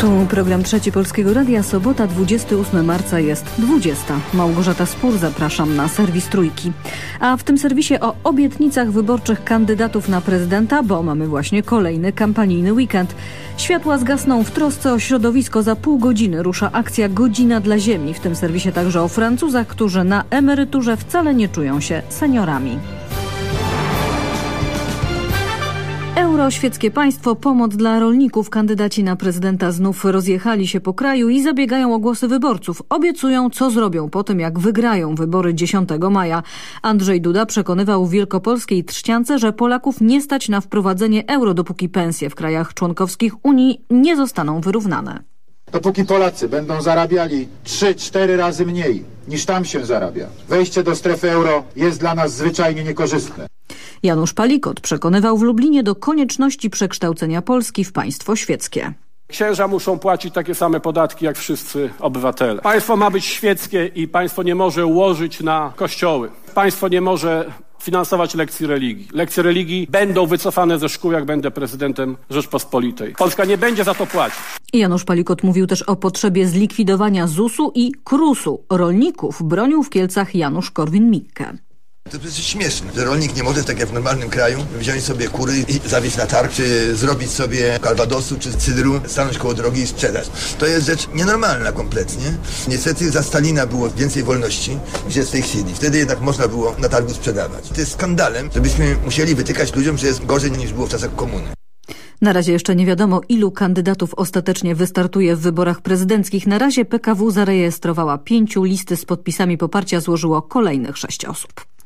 Tu program Trzeci Polskiego Radia, sobota 28 marca jest 20. Małgorzata Spór, zapraszam na serwis Trójki. A w tym serwisie o obietnicach wyborczych kandydatów na prezydenta, bo mamy właśnie kolejny kampanijny weekend. Światła zgasną w trosce o środowisko. Za pół godziny rusza akcja Godzina dla Ziemi. W tym serwisie także o Francuzach, którzy na emeryturze wcale nie czują się seniorami. Euroświeckie państwo, pomoc dla rolników. Kandydaci na prezydenta znów rozjechali się po kraju i zabiegają o głosy wyborców. Obiecują, co zrobią po tym, jak wygrają wybory 10 maja. Andrzej Duda przekonywał w wielkopolskiej Trzciance, że Polaków nie stać na wprowadzenie euro, dopóki pensje w krajach członkowskich Unii nie zostaną wyrównane. Dopóki Polacy będą zarabiali 3-4 razy mniej niż tam się zarabia, wejście do strefy euro jest dla nas zwyczajnie niekorzystne. Janusz Palikot przekonywał w Lublinie do konieczności przekształcenia Polski w państwo świeckie. Księża muszą płacić takie same podatki jak wszyscy obywatele. Państwo ma być świeckie i państwo nie może łożyć na kościoły. Państwo nie może finansować lekcji religii. Lekcje religii będą wycofane ze szkół, jak będę prezydentem Rzeczpospolitej. Polska nie będzie za to płacić. Janusz Palikot mówił też o potrzebie zlikwidowania ZUS-u i KRUS-u. Rolników bronił w Kielcach Janusz Korwin-Mikke. To jest śmieszne, że rolnik nie może, tak jak w normalnym kraju, wziąć sobie kury i zawieźć na targ, czy zrobić sobie kalwadosu, czy cydru, stanąć koło drogi i sprzedać. To jest rzecz nienormalna kompletnie. Niestety za Stalina było więcej wolności, niż jest w tej chwili. Wtedy jednak można było na targu sprzedawać. To jest skandalem, żebyśmy musieli wytykać ludziom, że jest gorzej niż było w czasach komuny. Na razie jeszcze nie wiadomo, ilu kandydatów ostatecznie wystartuje w wyborach prezydenckich. Na razie PKW zarejestrowała pięciu, listy z podpisami poparcia złożyło kolejnych sześć osób.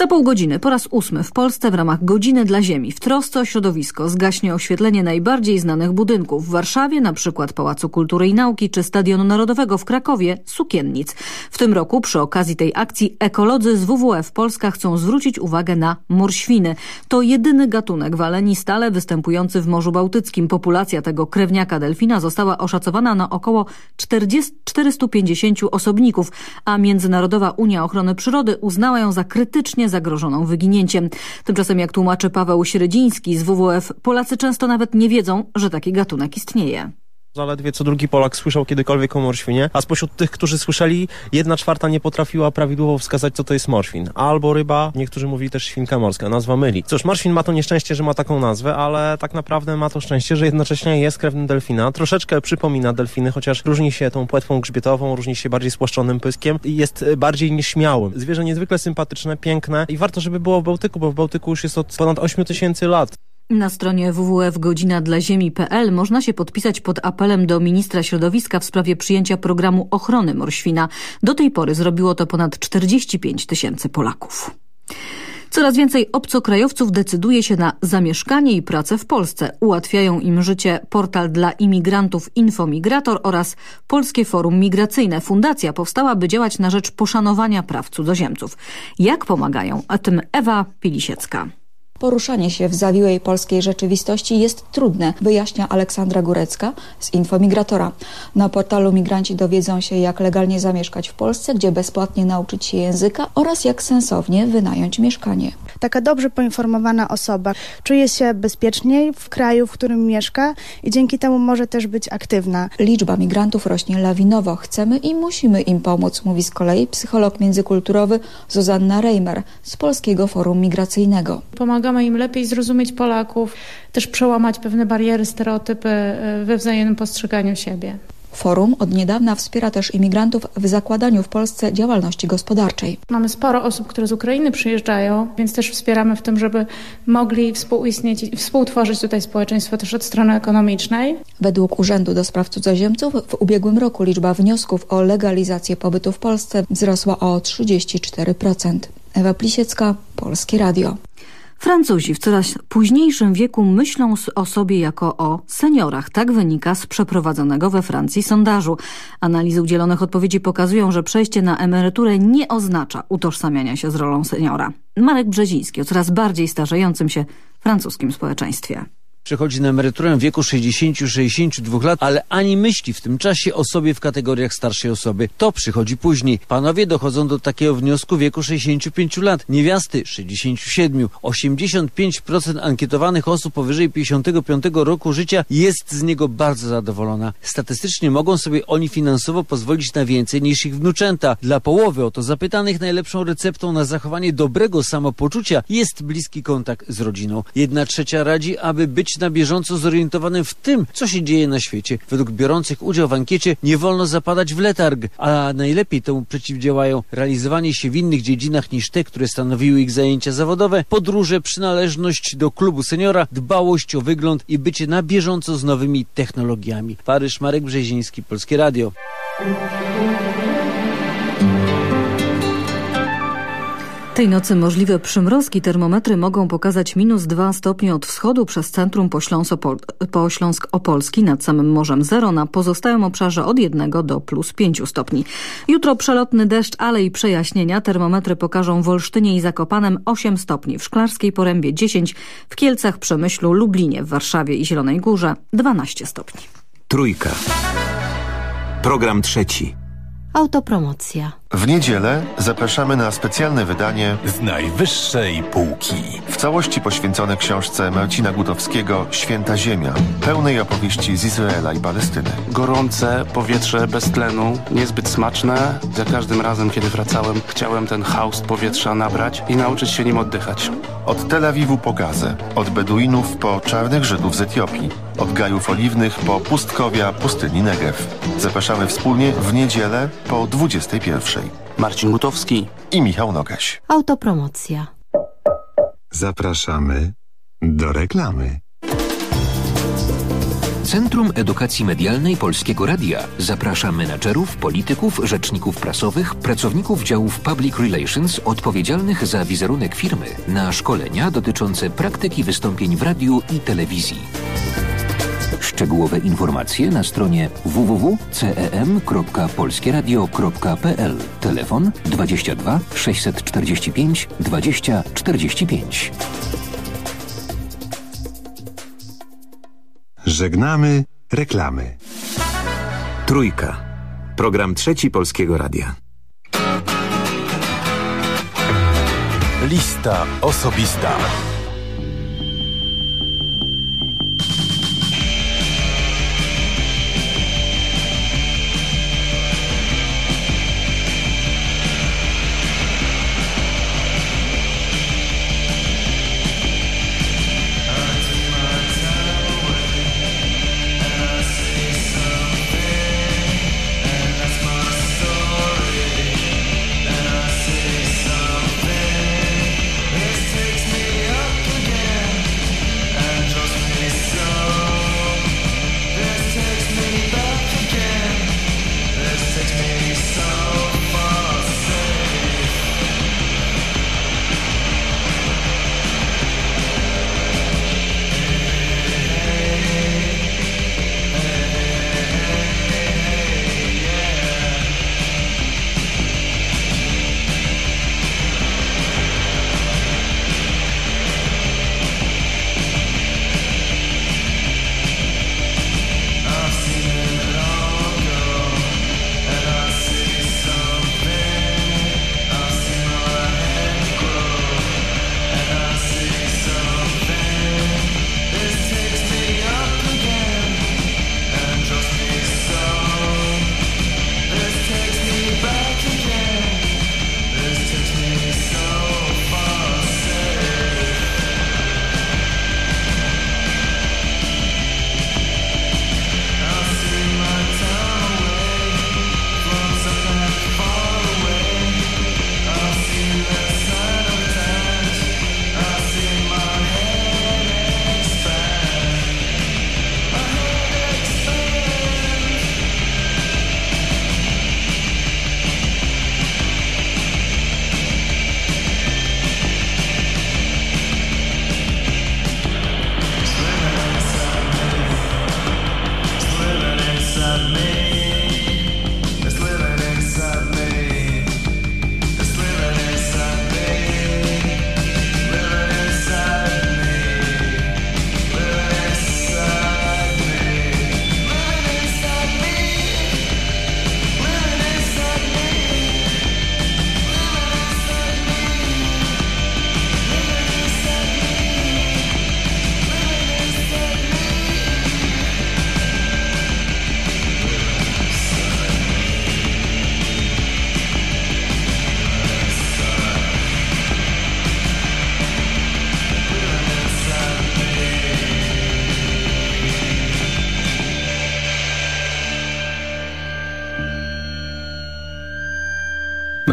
Za pół godziny po raz ósmy w Polsce w ramach Godziny dla Ziemi w trosce o środowisko zgaśnie oświetlenie najbardziej znanych budynków. W Warszawie na przykład Pałacu Kultury i Nauki czy Stadionu Narodowego w Krakowie Sukiennic. W tym roku przy okazji tej akcji ekolodzy z WWF Polska chcą zwrócić uwagę na morświny. To jedyny gatunek waleni stale występujący w Morzu Bałtyckim. Populacja tego krewniaka delfina została oszacowana na około 40, 450 osobników, a Międzynarodowa Unia Ochrony Przyrody uznała ją za krytycznie zagrożoną wyginięciem. Tymczasem, jak tłumaczy Paweł Średziński z WWF, Polacy często nawet nie wiedzą, że taki gatunek istnieje. Zaledwie co drugi Polak słyszał kiedykolwiek o morświnie, a spośród tych, którzy słyszeli, jedna czwarta nie potrafiła prawidłowo wskazać, co to jest morświn. Albo ryba, niektórzy mówili też świnka morska, nazwa myli. Cóż, morświn ma to nieszczęście, że ma taką nazwę, ale tak naprawdę ma to szczęście, że jednocześnie jest krewnym delfina. Troszeczkę przypomina delfiny, chociaż różni się tą płetwą grzbietową, różni się bardziej spłaszczonym pyskiem i jest bardziej nieśmiałym. Zwierzę niezwykle sympatyczne, piękne i warto, żeby było w Bałtyku, bo w Bałtyku już jest od ponad 8 tysięcy lat. Na stronie www godzina dla ziemi.pl można się podpisać pod apelem do ministra środowiska w sprawie przyjęcia programu ochrony morświna. Do tej pory zrobiło to ponad 45 tysięcy Polaków. Coraz więcej obcokrajowców decyduje się na zamieszkanie i pracę w Polsce. Ułatwiają im życie portal dla imigrantów Infomigrator oraz Polskie Forum Migracyjne. Fundacja powstała, by działać na rzecz poszanowania praw cudzoziemców. Jak pomagają? A tym Ewa Pilisiecka. Poruszanie się w zawiłej polskiej rzeczywistości jest trudne, wyjaśnia Aleksandra Górecka z Infomigratora. Na portalu migranci dowiedzą się, jak legalnie zamieszkać w Polsce, gdzie bezpłatnie nauczyć się języka oraz jak sensownie wynająć mieszkanie. Taka dobrze poinformowana osoba czuje się bezpieczniej w kraju, w którym mieszka i dzięki temu może też być aktywna. Liczba migrantów rośnie lawinowo. Chcemy i musimy im pomóc, mówi z kolei psycholog międzykulturowy Zuzanna Reimer z Polskiego Forum Migracyjnego. Pomagamy im lepiej zrozumieć Polaków, też przełamać pewne bariery, stereotypy we wzajemnym postrzeganiu siebie. Forum od niedawna wspiera też imigrantów w zakładaniu w Polsce działalności gospodarczej. Mamy sporo osób, które z Ukrainy przyjeżdżają, więc też wspieramy w tym, żeby mogli współistnieć i współtworzyć tutaj społeczeństwo też od strony ekonomicznej. Według Urzędu do Spraw Cudzoziemców w ubiegłym roku liczba wniosków o legalizację pobytu w Polsce wzrosła o 34%. Ewa Plisiecka, Polskie Radio. Francuzi w coraz późniejszym wieku myślą o sobie jako o seniorach. Tak wynika z przeprowadzonego we Francji sondażu. Analizy udzielonych odpowiedzi pokazują, że przejście na emeryturę nie oznacza utożsamiania się z rolą seniora. Marek Brzeziński o coraz bardziej starzejącym się francuskim społeczeństwie. Przechodzi na emeryturę w wieku 60-62 lat, ale ani myśli w tym czasie o sobie w kategoriach starszej osoby. To przychodzi później. Panowie dochodzą do takiego wniosku w wieku 65 lat, niewiasty 67. 85% ankietowanych osób powyżej 55 roku życia jest z niego bardzo zadowolona. Statystycznie mogą sobie oni finansowo pozwolić na więcej niż ich wnuczęta. Dla połowy oto zapytanych najlepszą receptą na zachowanie dobrego samopoczucia jest bliski kontakt z rodziną. Jedna trzecia radzi, aby być na bieżąco zorientowanym w tym, co się dzieje na świecie. Według biorących udział w ankiecie nie wolno zapadać w letarg, a najlepiej temu przeciwdziałają realizowanie się w innych dziedzinach niż te, które stanowiły ich zajęcia zawodowe, podróże, przynależność do klubu seniora, dbałość o wygląd i bycie na bieżąco z nowymi technologiami. Paryż, Marek Brzeziński, Polskie Radio. Tej nocy możliwe przymrozki termometry mogą pokazać minus 2 stopnie od wschodu przez centrum po Śląsk-Opolski nad samym Morzem Zero, na pozostałym obszarze od 1 do plus 5 stopni. Jutro przelotny deszcz, ale i przejaśnienia. Termometry pokażą w Olsztynie i Zakopanem 8 stopni, w Szklarskiej Porębie 10, w Kielcach, Przemyślu, Lublinie, w Warszawie i Zielonej Górze 12 stopni. Trójka. Program trzeci. Autopromocja. W niedzielę zapraszamy na specjalne wydanie z najwyższej półki. W całości poświęcone książce Marcina Gutowskiego Święta Ziemia, pełnej opowieści z Izraela i Palestyny. Gorące, powietrze bez tlenu, niezbyt smaczne. Za każdym razem, kiedy wracałem, chciałem ten haust powietrza nabrać i nauczyć się nim oddychać. Od Tel Awiwu po Gazę, od Beduinów po czarnych Żydów z Etiopii, od gajów oliwnych po pustkowia pustyni Negev. Zapraszamy wspólnie w niedzielę po 21. Marcin Gutowski i Michał Nogaś. Autopromocja. Zapraszamy do reklamy. Centrum Edukacji Medialnej Polskiego Radia. Zaprasza menadżerów, polityków, rzeczników prasowych, pracowników działów Public Relations odpowiedzialnych za wizerunek firmy na szkolenia dotyczące praktyki wystąpień w radiu i telewizji. Szczegółowe informacje na stronie www.cem.polskieradio.pl Telefon 22 645 20 45 Żegnamy reklamy. Trójka. Program trzeci Polskiego Radia. Lista osobista.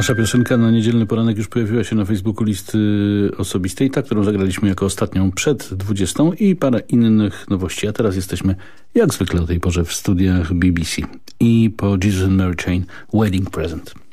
Nasza piosenka na niedzielny poranek już pojawiła się na Facebooku listy osobistej, ta, którą zagraliśmy jako ostatnią przed 20 i parę innych nowości. A teraz jesteśmy jak zwykle o tej porze w studiach BBC i po Jesus and Mary Chain Wedding Present.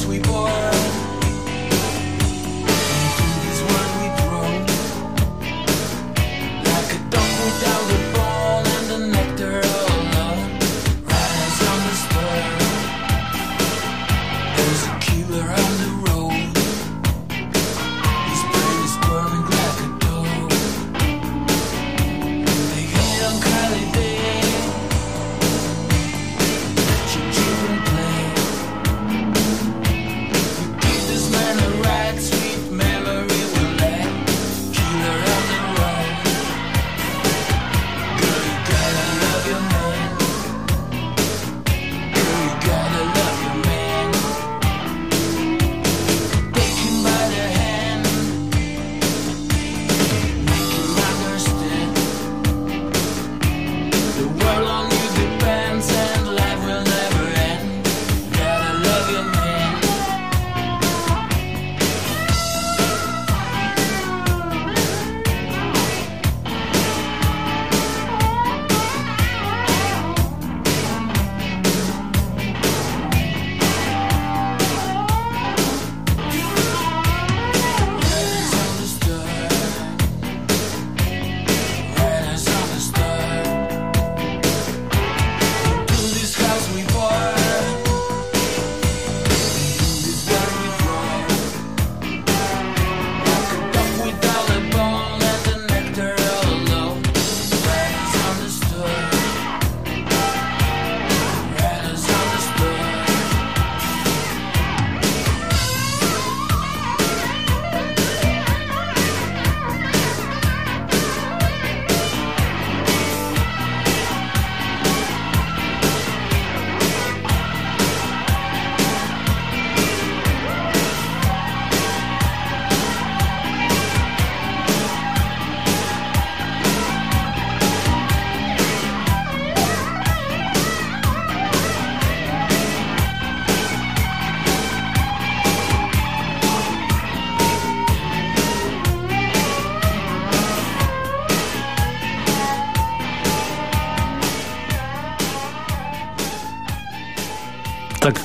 sweet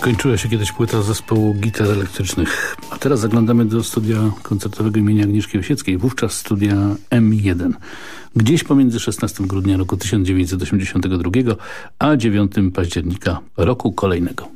Tak kończyła się kiedyś płyta zespołu gitar elektrycznych. A teraz zaglądamy do studia koncertowego imienia Agnieszki Osieckiej, wówczas studia M1. Gdzieś pomiędzy 16 grudnia roku 1982 a 9 października roku kolejnego.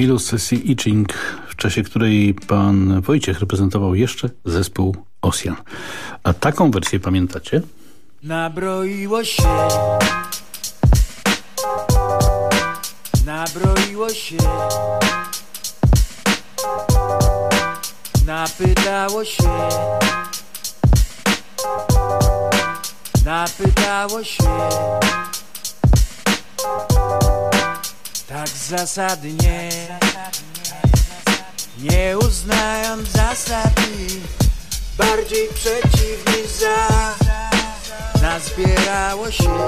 Milus Sea Itching, w czasie której pan Wojciech reprezentował jeszcze zespół Ocean. A taką wersję pamiętacie? Nabroiło się Nabroiło się Napytało się Napytało się Tak zasadnie. Nie uznając zasady. Bardziej przeciw niż za. Nazbierało się.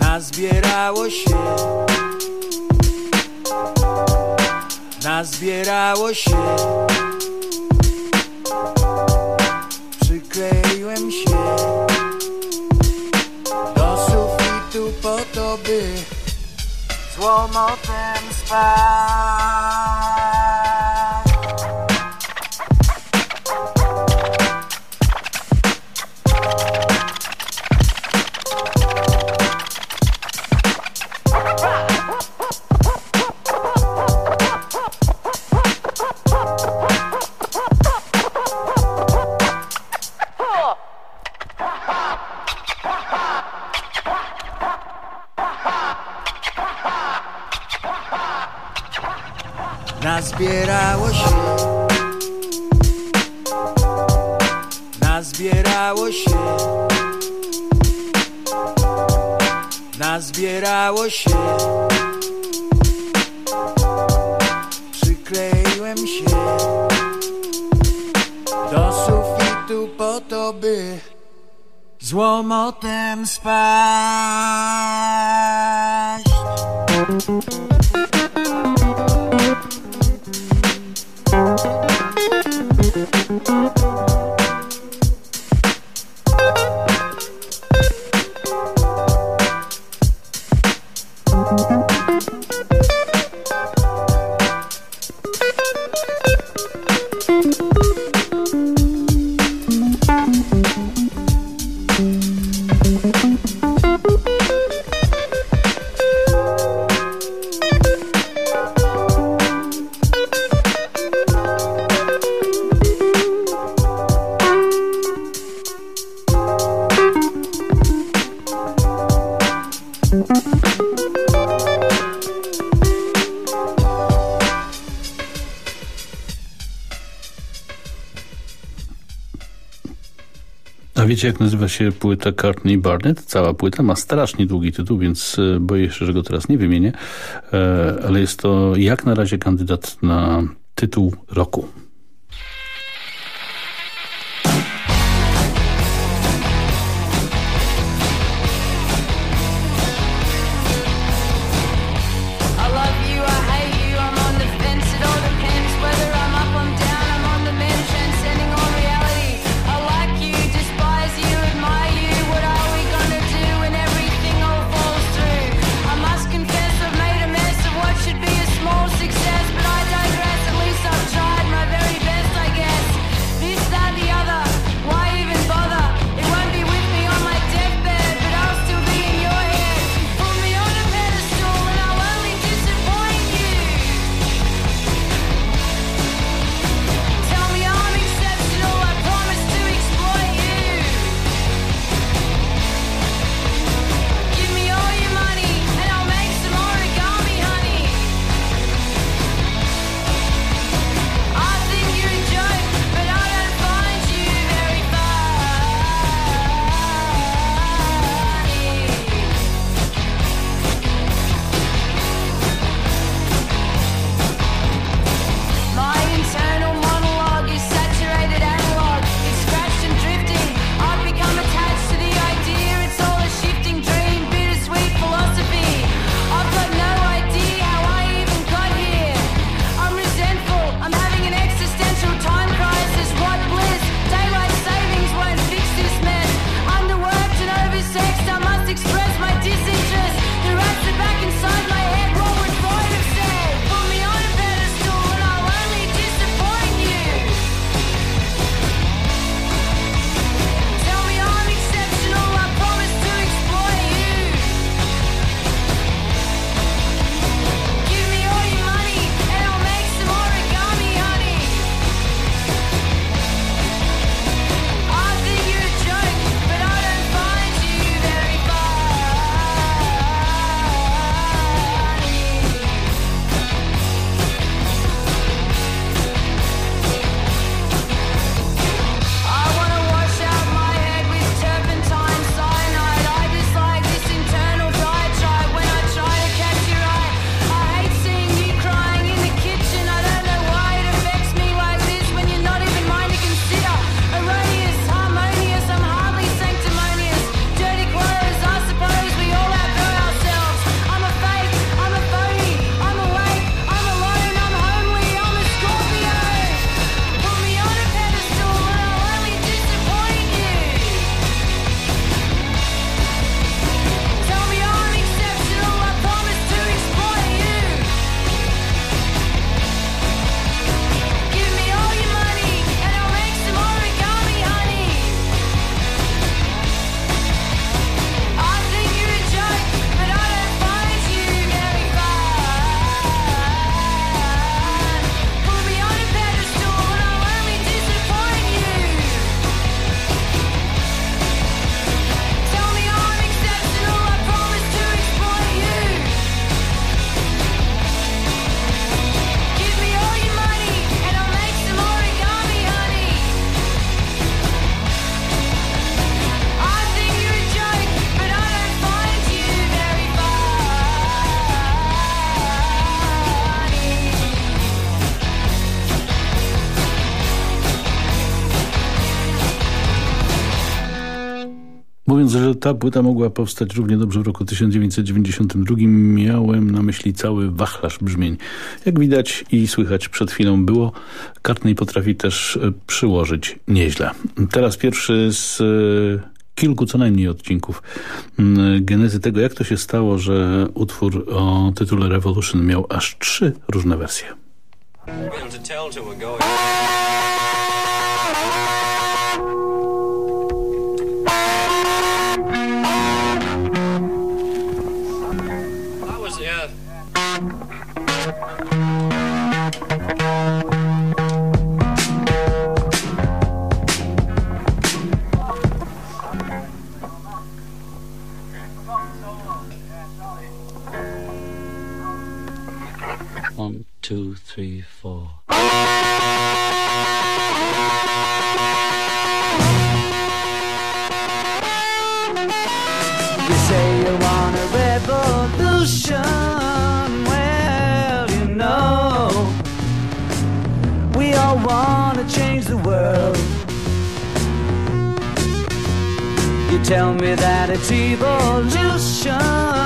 Nazbierało się. Nazbierało się. Przykleiłem się by Z łomotem spać Nazbierało się. Nazbierało się. Nazbierało się. Przykleiłem się. Do sufitu po to, by Z łomotem spaść wiecie jak nazywa się płyta Courtney Barnett? Cała płyta ma strasznie długi tytuł, więc e, boję się, że go teraz nie wymienię, e, ale jest to jak na razie kandydat na tytuł roku. Ta płyta mogła powstać równie dobrze w roku 1992, miałem na myśli cały wachlarz brzmień. Jak widać i słychać przed chwilą było, Courtney potrafi też e, przyłożyć nieźle. Teraz pierwszy z e, kilku co najmniej odcinków genezy tego, jak to się stało, że utwór o tytule Revolution miał aż trzy różne wersje. Three, four. You say you want a revolution. Well, you know, we all want to change the world. You tell me that it's evolution.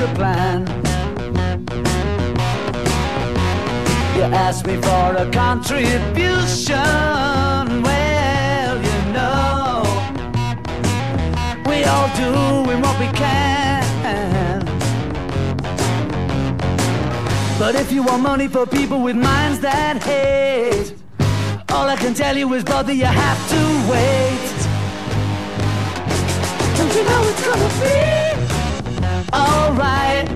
The plan. You asked me for a contribution. Well, you know, we all do what we can. But if you want money for people with minds that hate, all I can tell you is, brother, you have to wait. Don't you know it's gonna be alright?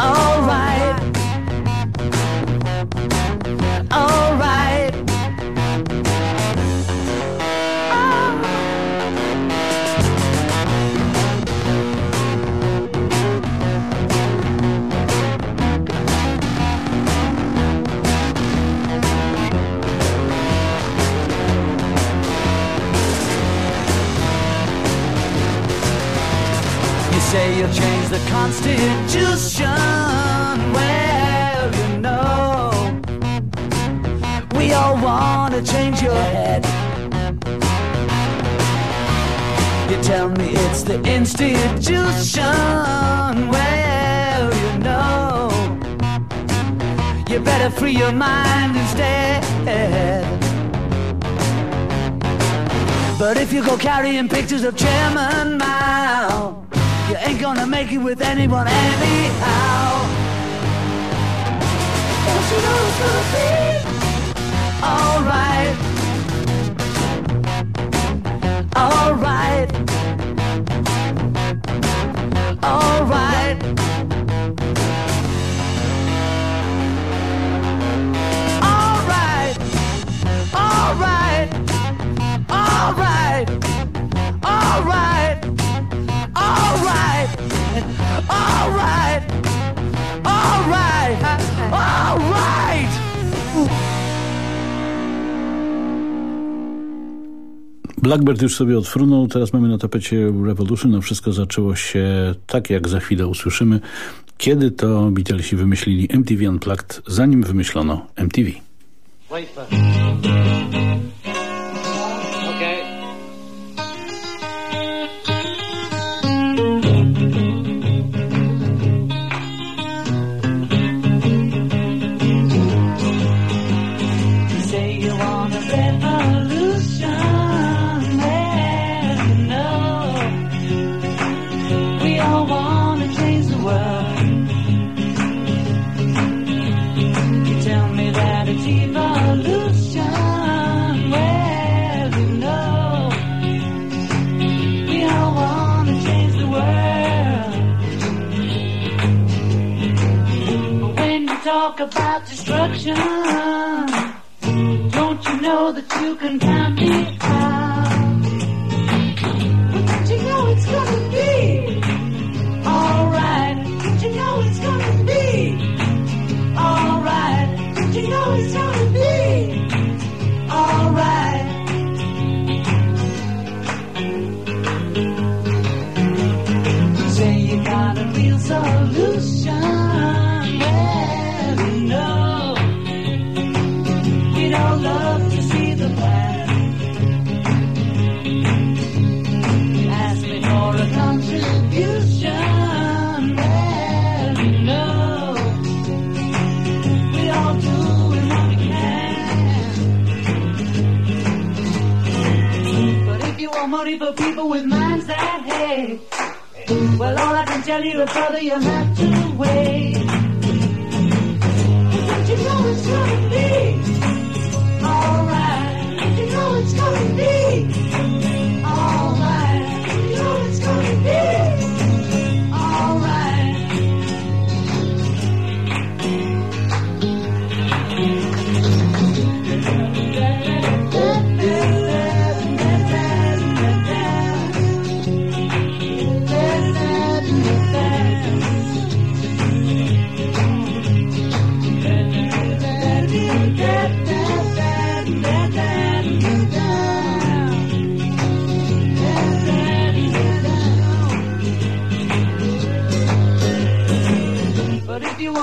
Alright. Alright. Say the Constitution. Well, you know, we all want to change your head. You tell me it's the institution. Well, you know, you better free your mind instead. But if you go carrying pictures of Chairman Mao, you ain't gonna make it with anyone anyhow. Don't you know it's gonna be alright? Alright. Alright. Alright. Alright. Alright. Alright. Blackbird już sobie odfrunął, teraz mamy na tapecie Revolution, no wszystko zaczęło się tak, jak za chwilę usłyszymy, kiedy to Beatlesi wymyślili MTV Unplugged, zanim wymyślono MTV. Wait talk about destruction, don't you know that you can count me out? Money for people with minds that hate, well, all I can tell you is, brother, you have to wait. Don't you know it's gonna be alright? You know it's gonna be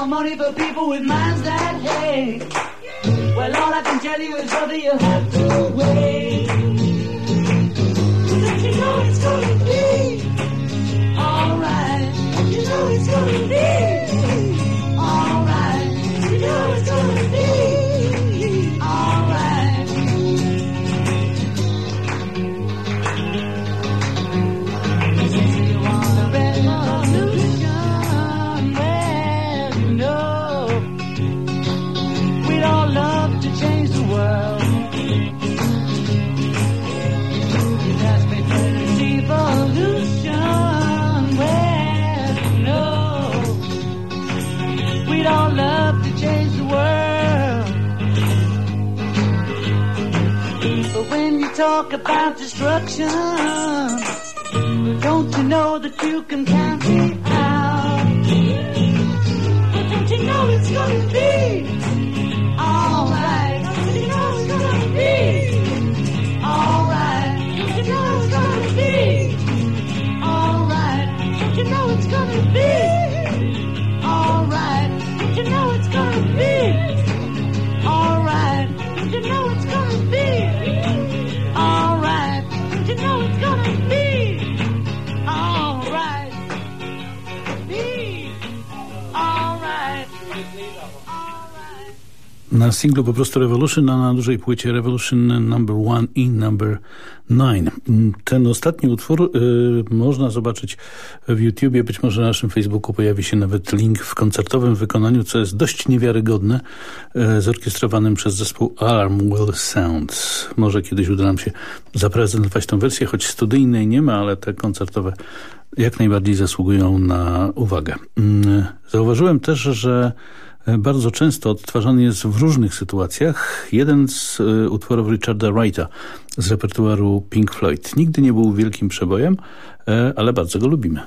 Money for people with minds that hate, well, all I can tell you is, brother, you have to wait. Don't you know it's gonna be alright? You know it's gonna be talk about destruction, don't you know that you can count me out? Don't you know it's gonna be Na singlu po prostu Revolution, a na dużej płycie Revolution Number One i Number Nine. Ten ostatni utwór y, można zobaczyć w YouTubie, być może na naszym Facebooku pojawi się nawet link w koncertowym wykonaniu, co jest dość niewiarygodne, y, zorkiestrowanym przez zespół Alarmwell Sounds. Może kiedyś uda nam się zaprezentować tę wersję, choć studyjnej nie ma, ale te koncertowe jak najbardziej zasługują na uwagę. Mm, Zauważyłem też, że bardzo często odtwarzany jest w różnych sytuacjach. Jeden z y, utworów Richarda Wrighta z repertuaru Pink Floyd. Nigdy nie był wielkim przebojem, e, ale bardzo go lubimy.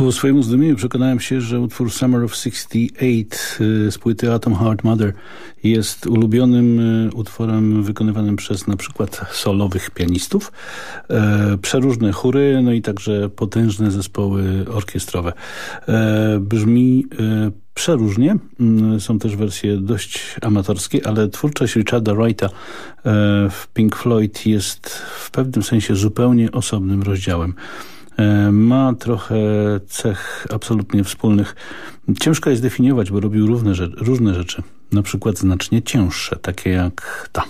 Ku swojemu zdumieniu przekonałem się, że utwór Summer of 68 y, z płyty Atom Heart Mother jest ulubionym y, utworem wykonywanym przez na przykład solowych pianistów, e, przeróżne chóry, no i także potężne zespoły orkiestrowe. Brzmi przeróżnie. Mm, Są też wersje dość amatorskie, ale twórczość Richarda Wrighta w Pink Floyd jest w pewnym sensie zupełnie osobnym rozdziałem. E, Ma trochę cech absolutnie wspólnych. Ciężko jest definiować, bo robił różne, rze- różne rzeczy. Na przykład znacznie cięższe, takie jak ta.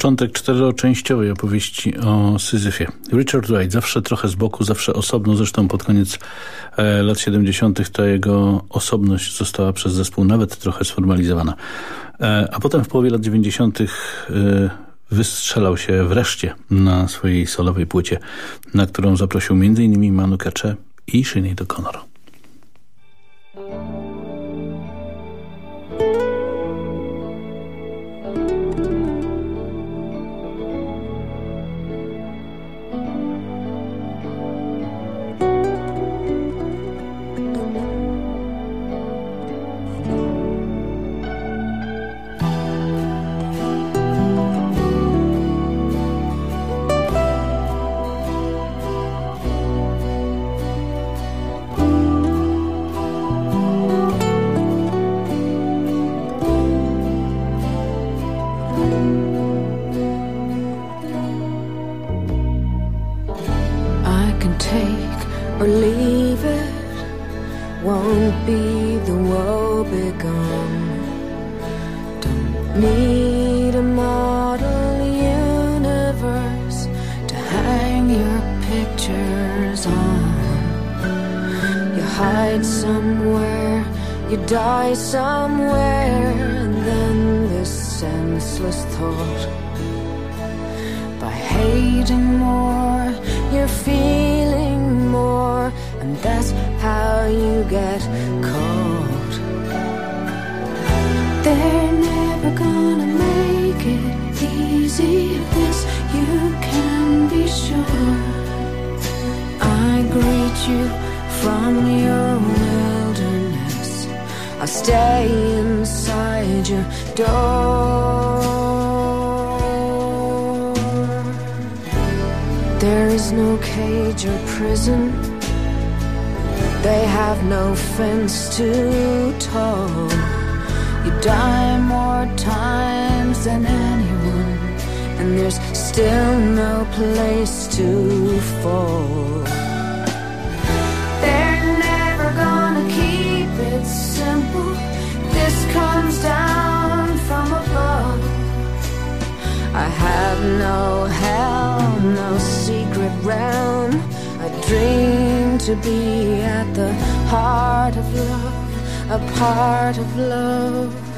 Początek czteroczęściowej opowieści o Syzyfie. Richard Wright, zawsze trochę z boku, zawsze osobno, zresztą pod koniec e, lat 70. ta jego osobność została przez zespół nawet trochę sformalizowana. E, a potem w połowie lat 90. E, wystrzelał się wreszcie na swojej solowej płycie, na którą zaprosił m.in. Manu Kacze i Sinead O'Connor. On. You hide somewhere, you die somewhere, and then this senseless thought by hating more, you're feeling more, and that's how you get caught. They're never gonna make it easy. This you can be sure. You from your wilderness. I stay inside your door. There is no cage or prison. They have no fence too tall. You die more times than anyone, and there's still no place to fall. I have no hell, no secret realm. I dream to be at the heart of love, a part of love.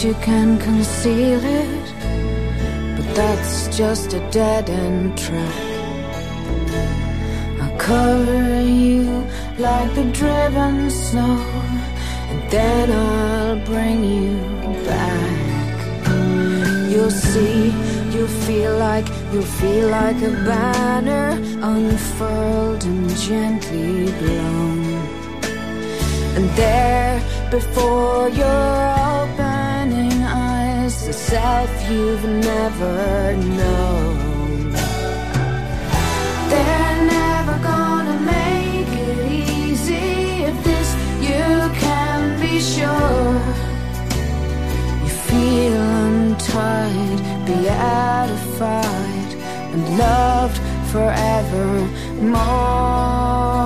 You can conceal it, but that's just a dead end track. I'll cover you like the driven snow, and then I'll bring you back. You'll see, you'll feel like, you'll feel like a banner unfurled and gently blown. And there before your opening eyes, the self you've never known. They're never gonna make it easy if this you can be sure. You feel untied, beatified, and loved forevermore.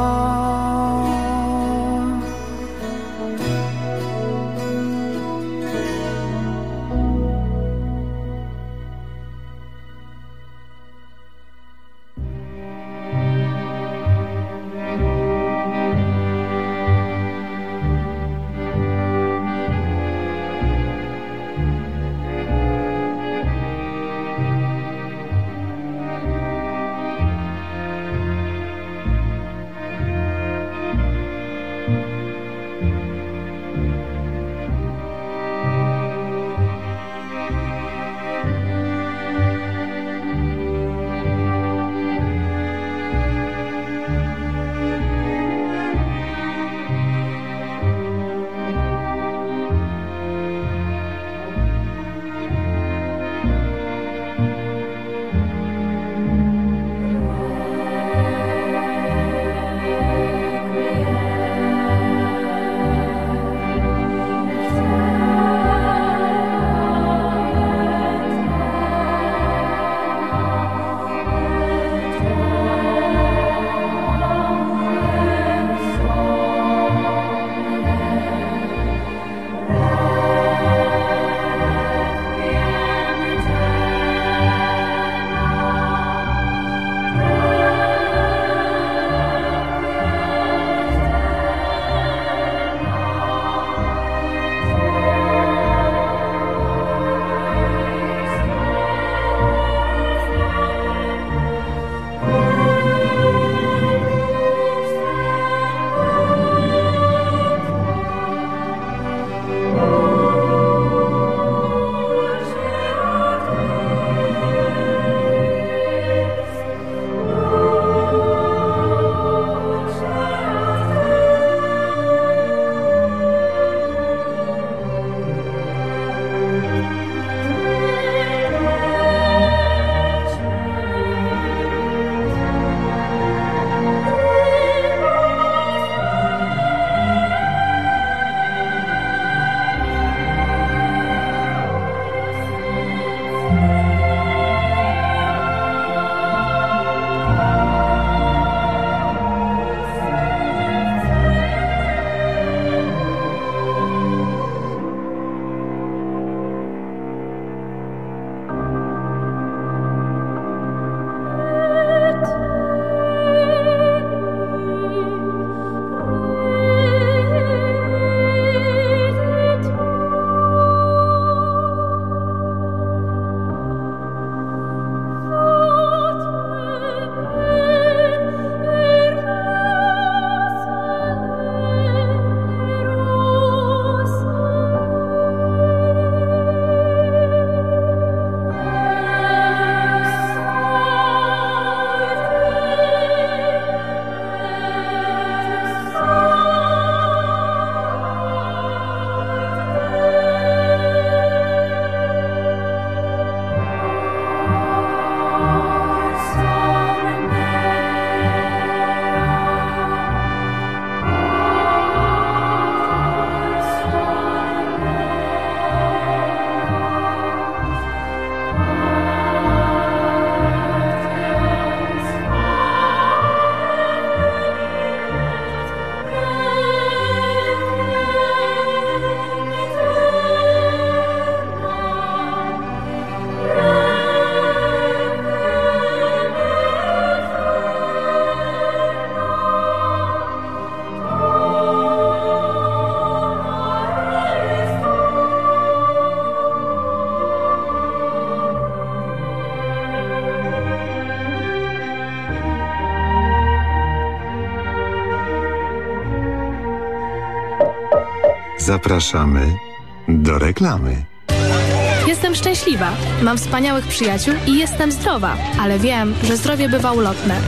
Zapraszamy do reklamy. Jestem szczęśliwa, mam wspaniałych przyjaciół i jestem zdrowa, ale wiem, że zdrowie bywa ulotne.